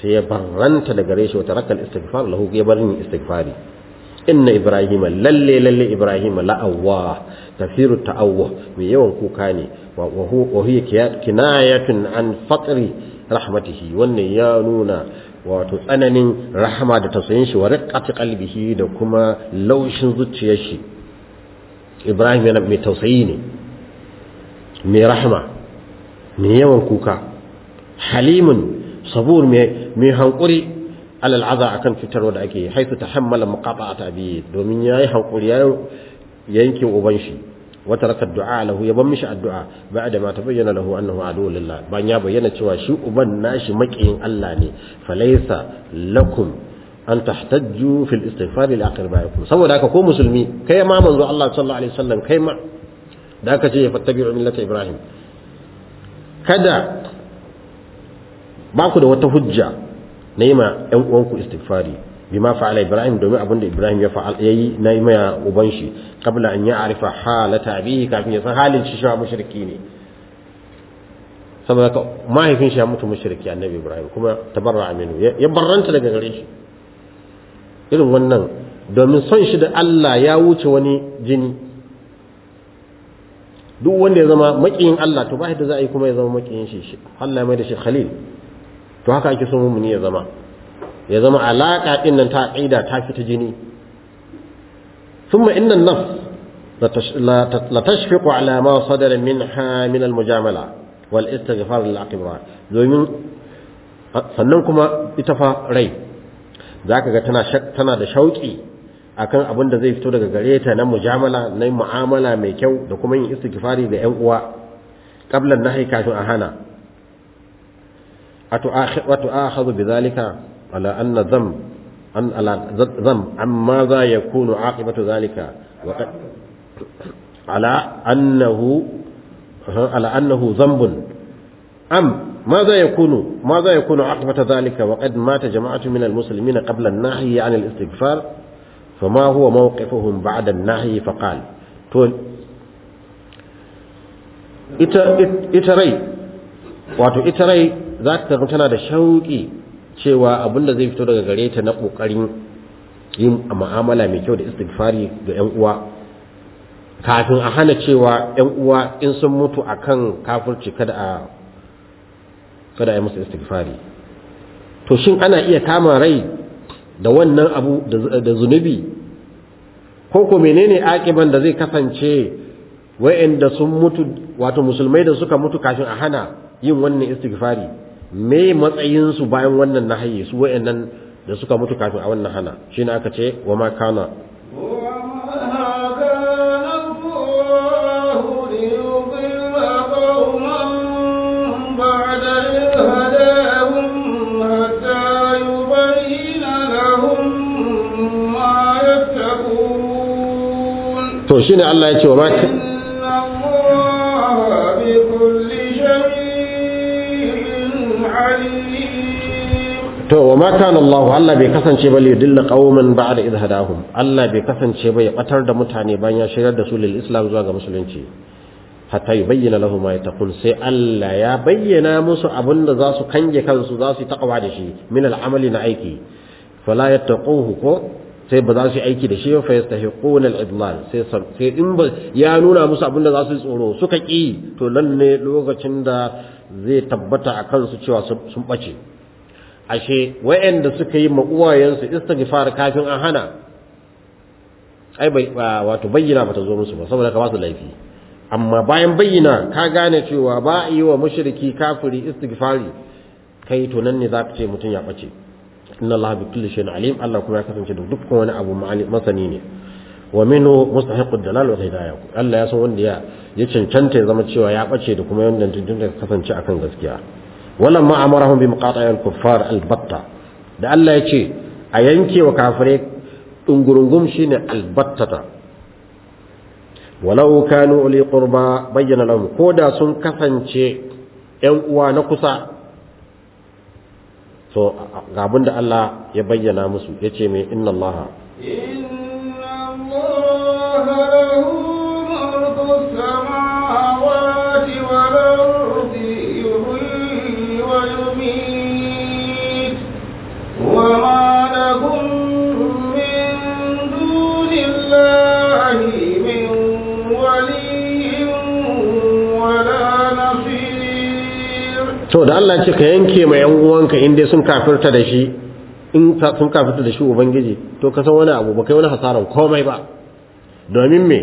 Sai ya barranta daga gare shi wa taraka al-istighfar lahu ya bar ni istighfari. Inna ibrahima lalle lalle ibrahima la'awwa kafiru ta'awwa mai yawan kuka ne. Wa hiya kinayatun an faqri rahmatihi. Wannan ya nuna wato tsananin rahama da tausayin shi wa riqqati qalbihi da kuma laushin zuciyar shi. Ibrahim yana mai tausayi ne mai rahama mai yawan kuka halimun sabur mai hankuri alal aza akan fitarwa da ake haifu tahammala muqata'at abi. Domin yayi hankuri ya yanke uban shi. Ya ban mishi addu'a ba'da ma tabayyana lahu annahu adu lillah ban ya bayyana cewa shi uban nashi makiyin Allah ne falaysa lakum an tahtajju fil istighfar li aqrabaikum saboda haka ko musulmi kai ma manzo Allah sallallahu alaihi wasallam kai ma da aka ce fattabi'u millata ibrahim kada ba ku da wata hujja na yi ma ‘yan uwanku istighfari bi ma fa'ala Ibrahim domin abin da Ibrahim ya fa'al yayi na maya uban shi kabla an ya arifa halata abihi kafin ya san halin shi shi mushriki ne. Saboda mahaifin shi ya mutu mushriki annabi Ibrahim kuma tabarra aminu ya barranta daga gare shi. Irin wannan domin son shi da Allah ya wuce wani jini. Duk wanda ya zama makiyin Allah to ba da za a yi kuma ya zama makiyin shi Allah ya mai da shi khalil. To haka ake son mumuni ya zama. ya zama alaƙa ɗin nan ta aƙida ta fita jini. Thumma innan nafs la tashfiqu ala ma sadara minha min al mujamala wal istighfar lil aqibra domin sannan kuma ita fa rai zaka ga tana tana da shauki akan abin da zai fito daga gare ta na mujamala na mu'amala mai kyau da kuma yin istighfari ga ƴan uwa qabla nahai kafin a hana. Atu akhadhu bidhalika على أن ذنب أن على ذنب. عن ماذا يكون عاقبة ذلك؟ وقد على أنه على أنه ذنب. أم ماذا يكون ماذا يكون عاقبة ذلك؟ وقد مات جماعة من المسلمين قبل النهي عن الاستغفار فما هو موقفهم بعد النهي؟ فقال تقول itarai wato itarai za ta da shauƙi cewa abin da zai fito daga gare ta na ƙoƙarin yin mu'amala mai kyau da istighfari ga 'yan uwa kafin a hana cewa 'yan uwa in sun mutu akan kafirci kada a kada a yi musu istighfari. To shin ana iya kama rai da wannan abu da zunubi? Ko ko menene akiban da zai kasance wa'anda sun mutu wato musulmai da suka mutu kafin a hana yin wannan istighfari? Me matsayin su bayan wannan nahayi su wa'annan da suka mutu kafin a wannan hana? Shine aka ce wa ma kana to shine Allah ya ce wa ma to wa ma kana Allah Allah bai kasance ba lidilla qauman ba'da idh hadahum. Allah bai kasance ba ya batar da mutane bayan ya shirar da su lil islam zuwa ga musulunci. Hatta yubayyana lahum ma yataqun sai Allah ya bayyana musu abin da za su kange kansu za su takawa da shi min al'amali na aiki. Fala yattaquhu ko sai ba za su aiki da shi fa yastahiquna al-idlal. Sai sai in ba ya nuna musu abin da za su tsoro suka ki to lalle lokacin da zai tabbata a kansu cewa sun bace ashe wayanda suka yi uwayensu istighfar kafin an hana ai wato bayyana bata zo musu ba saboda ka ba su laifi. Amma bayan bayyana ka gane cewa ba a yi wa mushriki kafiri istighfari kai to nan ne zaka ce mutum ya bace inna allaha bi kulli shay'in alim Allah kuma ya kasance da dukkan wani abu masani ne. Wa minhu mustahiqud dalal wa hidayah Allah ya san wanda ya ya cancanta ya zama cewa ya bace da kuma yanda tantance kasance akan gaskiya. wala ma amarahum bi muqata'il kuffar albatta. Da Allah ya ce a yanke wa kafire dungurungum shine albattata. Walau kanu li qurba bayyana lahum koda sun kasance yan uwa na kusa. To ga abin da Allah ya bayyana musu ya ce me inna Allah inna saboda Allah ce ka yanke mai yan uwanka in dai sun kafirta da shi in sun kafirta da shi ubangiji to ka san wani abu ba kai wani hasaran komai ba. Domin me?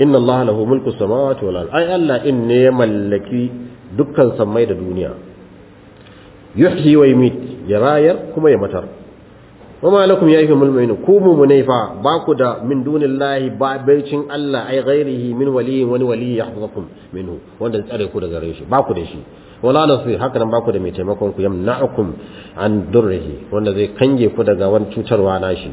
Inna Allah lahu mulku samawati wal ardi Allah in ne ya mallaki dukkan sammai da duniya. Yuhyi wa yumit yarayar kuma ya matar. Wama lakum ya ayyuhal mu'minun ku munayfa ba ku da min dunillahi ba baicin Allah ai ghairihi min waliyyin wani waliyyi yahfazukum minhu wanda tsare ku daga gare shi ba ku da shi. Wala nasir haka nan ba ku da mai taimakon ku yamna'ukum an durrihi wanda zai kange ku daga wani cutarwa nashi.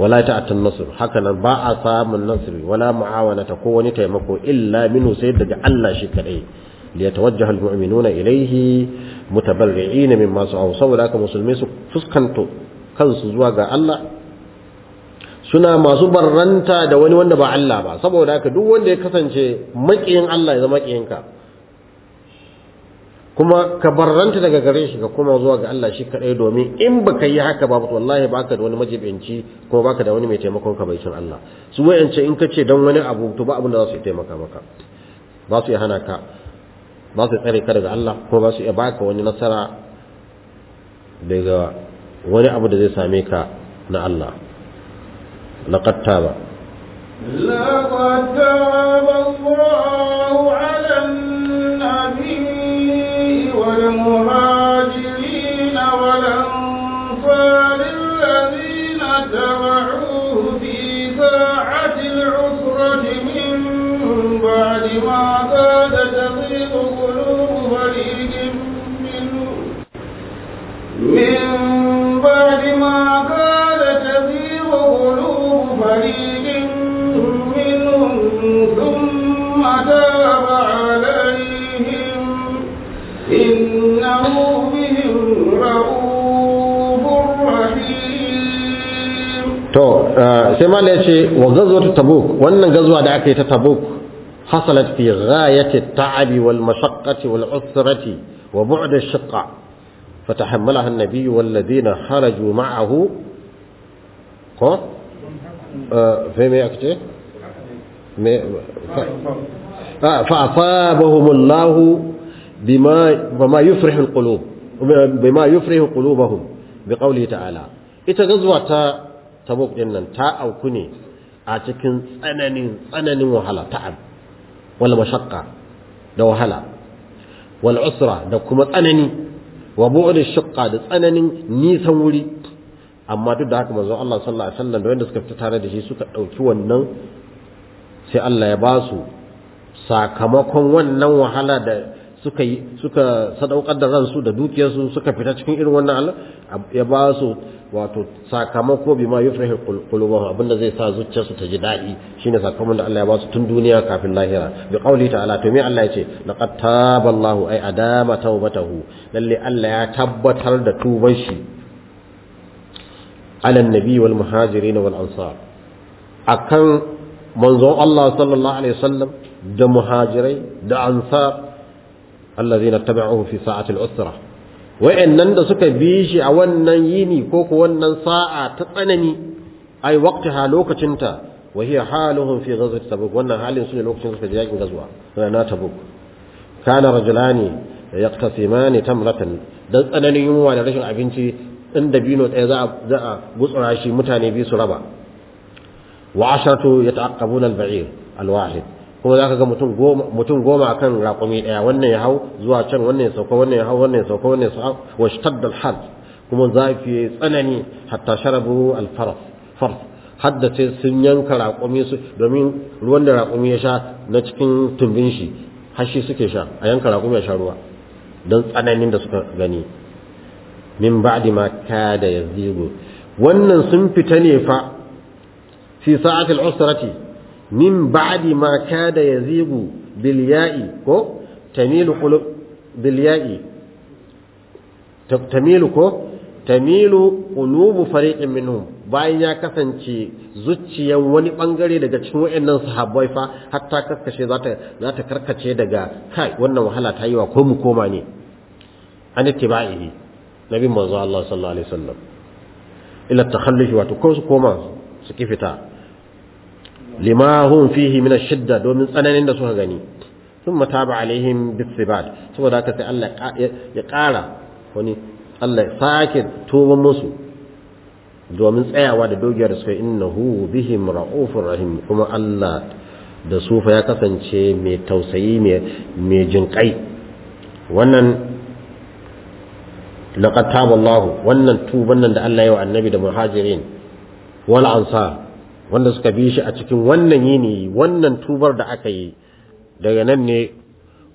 Wala ta'atan nasr haka nan ba a samun nasri wala mu'awanata ko wani taimako illa minhu sai daga Allah shi kadai liyatawajjaha almu'minuna ilayhi mutabarri'ina mimma sa'u saboda haka musulmai su fuskanto kansu zuwa ga Allah. Suna masu barranta da wani wanda ba Allah ba saboda haka duk wanda ya kasance makiyin Allah ya zama makiyinka kuma ka barranta daga gare shi ka koma zuwa ga Allah shi kadai domin in baka yi haka ba wallahi baka da wani majibinci ko baka da wani mai taimakon ka baicin Allah. Su wayance in ka ce dan wani abu to ba abin da za su taimaka maka. Ba su hana ka ba su tsare ka daga Allah ko ba su iya baka wani nasara daga wani abu da zai same ka na Allah. Laqad taba. Laqad taba Allahu 'ala والمهاجرين والأنصار الذين اتبعوه في ساعة العسرة من بعد ما كاد تزيغ قلوب فريق منهم من بعد ما كاد تزيغ قلوب فريق to eh, sai mala ya ce wa gazwatu tabuk wannan gazwa da aka yi ta tabuk hasalat fi ghayati ta'abi wal mashaqqati wal usrati wa bu'd ash-shaqqa fatahammalaha an-nabiy wal ladina haraju ma'ahu. Ko? Fa me akte me fa ah, asabahum Allah bima bima yufrihu al-qulub bima yufrihu qulubahum biqawli ta'ala. Ita gazwa ta tabuk ɗin nan ta auku ne a cikin tsananin tsananin wahala ta'ab wal mashaqqa da wahala wal usra da kuma tsanani wa bu'd shaqqa da tsananin nisan wuri. Amma duk da haka manzon Allah sallallahu alaihi wasallam da wanda suka fita tare da shi suka ɗauki wannan sai Allah ya ba su sakamakon wannan wahala da suka yi suka sadaukar da ransu da dukiyarsu suka fita cikin irin wannan ya ba su wato sakamako bima yufrihu qulubuhum abin da zai sa zuciyarsu ta ji daɗi shine sakamakon da Allah ya ba su tun duniya kafin lahira. Bi qauli ta'ala to me Allah ya ce laqad taballahu ay adama tawbatahu. Lalle Allah ya tabbatar da tuban shi. Ala annabi wal muhajirin wal ansar. Akan manzon Allah sallallahu alaihi wasallam da muhajirai da ansar. Allazina tabi'uhu fi sa'atil usra. Wa'annan da suka bi shi a wannan yini ko ko wannan sa'a ta tsanani ai waqtaha lokacinta wa hiya haluhum fi ghazwat tabuk. Wannan halin su ne lokacin suka je yaƙin gazwa na tabuk. Kana rajulani yaqtasimani tamratan dan tsananin yunwa da rashin abinci in da bino ɗaya za a za a gutsura shi mutane biyu su raba. Wa asharatu yata'aqqabuna al-ba'ir al-wahid. Kuma za ka ga mutum goma goma akan raƙumi ɗaya. Wannan ya hau zuwa can wannan ya sauka wannan ya hau wannan ya sauka wannan ya sauka wa shtadda al kuma zafi ya tsanani hatta sharabu al-farf farf. Sai sun yanka raƙumi su domin ruwan da raƙumi ya sha na cikin tumbin shi har shi suke sha. A yanka raƙumi ya sha ruwa don tsananin da suka gani. Min ba'di ma kada yazigu wannan sun fita ne fa fi sa'atil usrati min ba'di ma kada yazigu bil ya'i ko? Tamilu qulub bil ya'i. Tamilu ko? Tamilu qulubu fariqin minhum. Bayan ya kasance zuciyan wani ɓangare daga cikin wayannan sahabbai fa hatta kaskashe za ta za ta karkace daga kai wannan wahala ta yi wa ko mu koma ne? An ittiba'ihi nabi manzo Allah sallallahu alaihi wasallam. Ila takhallufi wato ko su koma su kifita lima hum fihi min ash-shidda domin tsananin da suka gani thumma taba alaihim bis-sibat saboda haka sai Allah ya ƙara wani Allah ya sake tuban musu domin tsayawa da dogiyar suka innahu bihim ra'ufur rahim kuma Allah da sufa ya kasance mai tausayi mai jinƙai wannan laqad taba wannan tuban nan da Allah ya wa annabi da muhajirin wal ansar wanda suka bi shi a cikin wannan yini wannan tubar da aka yi daga nan ne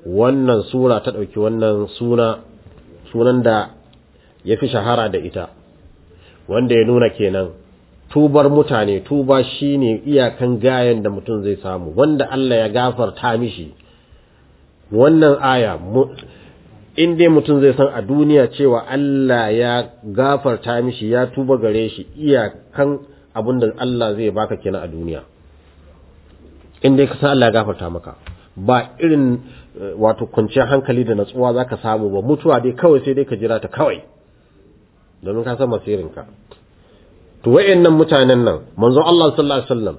wannan sura ta ɗauki wannan suna sunan da ya fi shahara da ita wanda ya nuna kenan tubar mutane tuba shine iyakan gayan da mutum zai samu wanda Allah ya gafarta mishi. Wannan aya in dai mutum zai san a duniya cewa Allah ya gafarta mishi ya tuba gare shi iyakan abin da Allah zai baka kenan a duniya. In dai ka san Allah ya gafarta maka ba irin wato kwanciyar hankali da natsuwa zaka samu ba mutuwa dai kawai sai dai ka jira ta kawai domin ka san masirinka. To wayannan mutanen nan manzon Allah sallallahu alaihi wasallam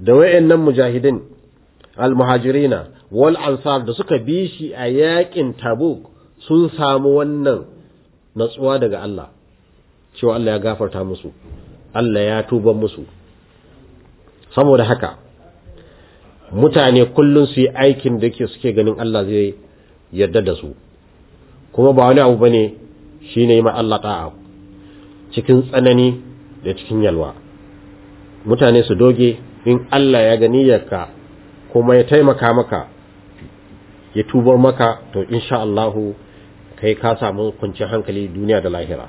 da wayannan mujahidin almuhajirina wal ansar da suka bi shi a yaƙin tabuk sun samu wannan natsuwa daga Allah cewa Allah ya gafarta musu. Allah ya tuba musu. Saboda haka mutane kullum su yi aikin da ke suke ganin Allah zai yarda da su. Kuma ba wani abu ba ne shine yi ma Allah ta'a cikin tsanani da cikin yalwa. Mutane su doge in Allah ya gani yarka kuma ya taimaka maka ya tubar maka to insha Allah kai ka samu kwanciyar hankali duniya da lahira.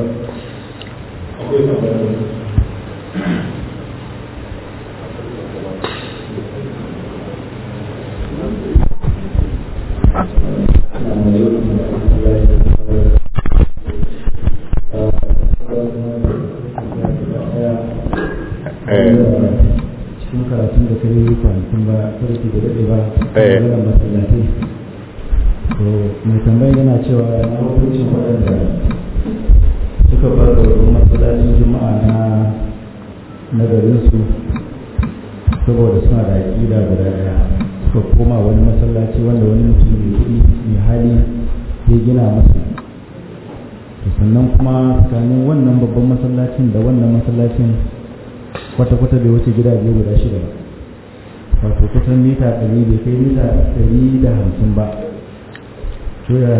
Cikin karatun da kai yi kwanakin ba kada ki da daɗe ba Eh. a masallatai. To mai tambayi yana cewa na hukuncin waɗanda suka bar babban masallacin juma'a na na garinsu saboda suna da aƙida guda ɗaya. Suka koma wani masallaci wanda wani mutum mai kuɗi mai hali ya gina masa. Sannan kuma tsakanin wannan babban masallacin da wannan masallacin kwata-kwata bai wuce gidaje guda shida ba. Wato kusan mita ɗari bai kai mita ɗari da hamsin ba. To ya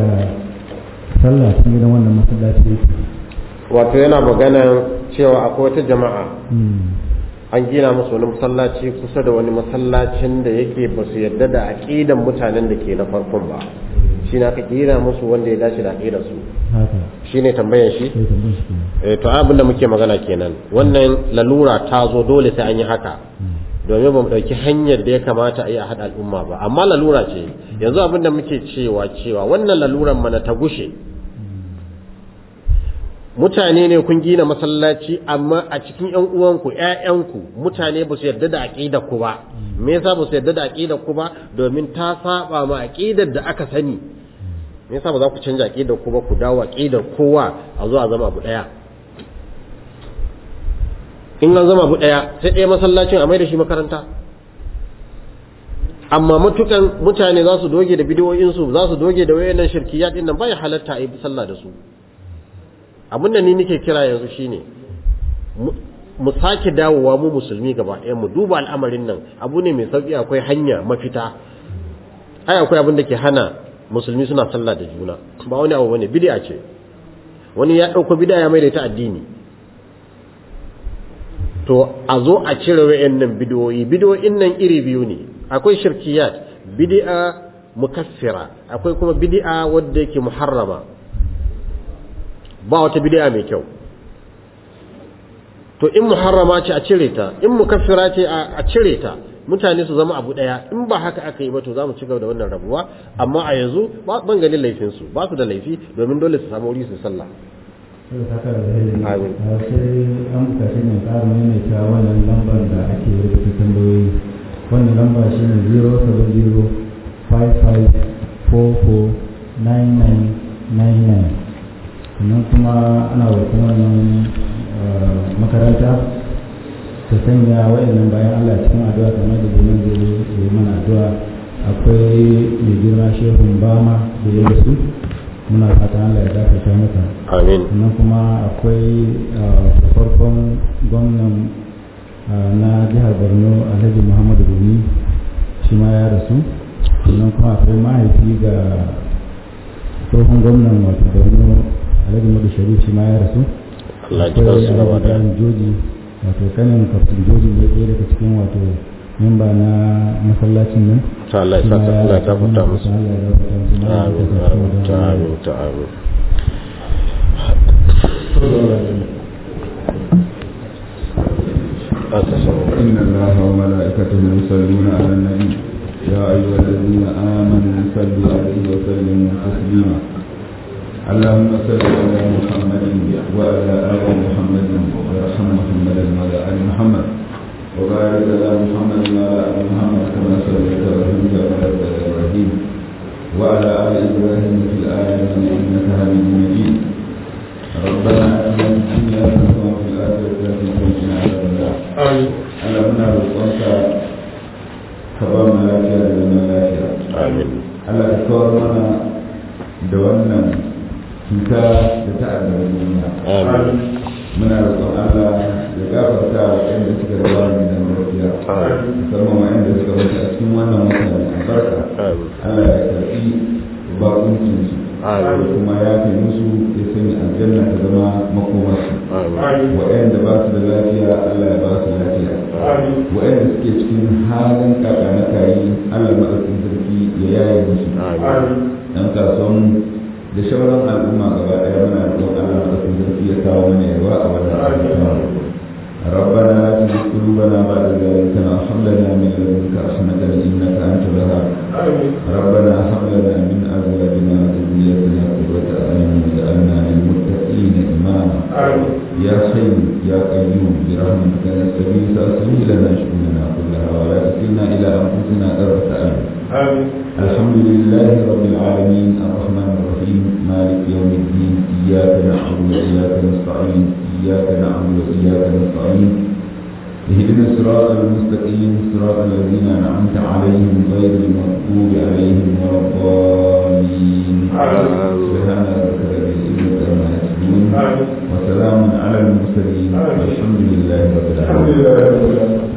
sallah cikin gidan wannan masallaci yake? Wato yana magana cewa akwai wata jama'a Hmm. an gina musu wani masallaci kusa da wani masallacin da yake ba su yadda da aƙidan mutanen da ke na farkon ba. Shi na aka gina musu wanda ya dace da aƙidar su haka shi? Ne tambayan shi eh to abin da muke magana kenan. Wannan lalura ta zo dole sai an yi haka. Domin ba mu ɗauki hanyar da ya kamata a yi a haɗa al'umma ba. Amma lalura ce. Yanzu abin da muke cewa cewa wannan laluran mana ta gushe. Mutane ne kun gina masallaci amma a cikin ƴan uwanku ƴaƴanku mutane ba su yarda da aqidar ku ba. Me yasa ba su yarda da aqidar ku ba? Domin ta saba ma aqidar da aka sani. Me yasa ba za ku canja aqidar ku ba? Ku dawo aqidar kowa a zo a zama abu ɗaya in an zama abu ɗaya sai ɗaya masallacin a mai da shi makaranta. Amma matukan mutane za su doge da bidiyoyinsu za su doge da wayannan shirkiya ɗin nan bai halatta a yi sallah da su. Abin da ni nake kira yanzu shine mu sake dawowa mu musulmi gaba ɗaya mu duba al'amarin nan. Abu ne mai sauƙi akwai hanya mafita. Ai akwai abin da ke hana musulmi suna sallah da juna. Ba wani abu ba ne bid'a ce. Wani ya ɗauko bid'a ya mai da ita addini. To a zo a cire wayannan bidiyoyi bidiyoyin nan iri biyu ne. Akwai shirkiyat bid'a mukaffira. Akwai kuma bid'a wadda yake muharrama. Ba wata bid'a mai kyau. To in muharrama ce a cire ta. In mukaffira ce a cire ta. Mutane su zama abu ɗaya. In ba haka aka yi ba to za mu ci gaba da wannan rabuwa. Amma a yanzu ban ganin laifin su ba su da laifi domin dole su samu wuri su sallah. Sai an buƙaci ne wannan lambar da ake rubuta tambayoyi. Wannan lamba shi ne 07055449999 sannan kuma ana roƙon wannan makaranta. Ta sanya waɗannan bayan Allah cikin addu'a kamar da domin zai yi mana addu'a. Akwai mai girma shehun bama da ya rasu. Muna fatan Allah ya dakata masa. Amin. Sannan kuma akwai farkon gwamnan na jihar borno alhaji muhammadu rumi shi ma ya rasu. Sannan kuma akwai mahaifi ga tsohon gwamnan wato borno alhaji madu sharif shi ma ya rasu. Allah ya kira su gaba da joji wato kanin kaftin joji ne ɗaya daga cikin wato memba na masallacin nan ta Allah ya saka Allah ya gafarta musu Allah ya gafarta musu na amin amin ta amin ta amin إن الله وملائكته يصلون على النبي يا أيها الذين آمنوا صلوا عليه وسلموا تسليما اللهم صل على محمد وعلى آل وبارك على محمد وعلى آل محمد كما صليت وسلمت وبارك على إبراهيم وعلى آل إبراهيم في العالمين إنك حميد مجيد. ربنا إنك الدنيا في وفي الاخره حسنه وقنا عذاب الله امين اللهم نرجوك تمام لك لنا لك آمين. الله يكبر منا كتاب wannan الدنيا. آمين. من القرآن duniya. Ya gafarta wa ɗanda suka zuwa mu da lafiya. Musamman ma inda suka mutu a cikin wannan wata mai albarka. Allah ya karɓi bakuncinsu. Amin. Kuma ya fi musu ya sanya aljanna ta zama makomarsu. amin Waɗanda ba su da lafiya Allah ya ba su lafiya. waɗanda suke cikin halin kayi Allah maɗaukin sarki ya yaye musu dan kasuwan da shauran al'umma gaba ɗaya muna roƙon Allah maɗaukin sarki ya kawo mana yawa a wannan al'umma ربنا لا تزغ قلوبنا بعد إذ هديتنا وهب لنا من لدنك رحمة إنك أنت الوهاب. ربنا هب لنا من أزواجنا وذريتنا قرة أعين واجعلنا للمتقين إماما. يا حي يا قيوم برحمتك نستغيث أصلح لنا شؤوننا كلها ولا تكلنا إلى أنفسنا طرفة عين. الحمد لله رب العالمين الرحمن الرحيم مالك يوم الدين إياك نعبد وإياك نستعين. إياك نعبد وإياك نستعين اهدنا الصراط المستقيم صراط الذين أنعمت عليهم غير المغضوب عليهم ولا الضالين. سبحان ربك رب العزة عما يصفون. وسلام على المرسلين. والحمد لله رب العالمين.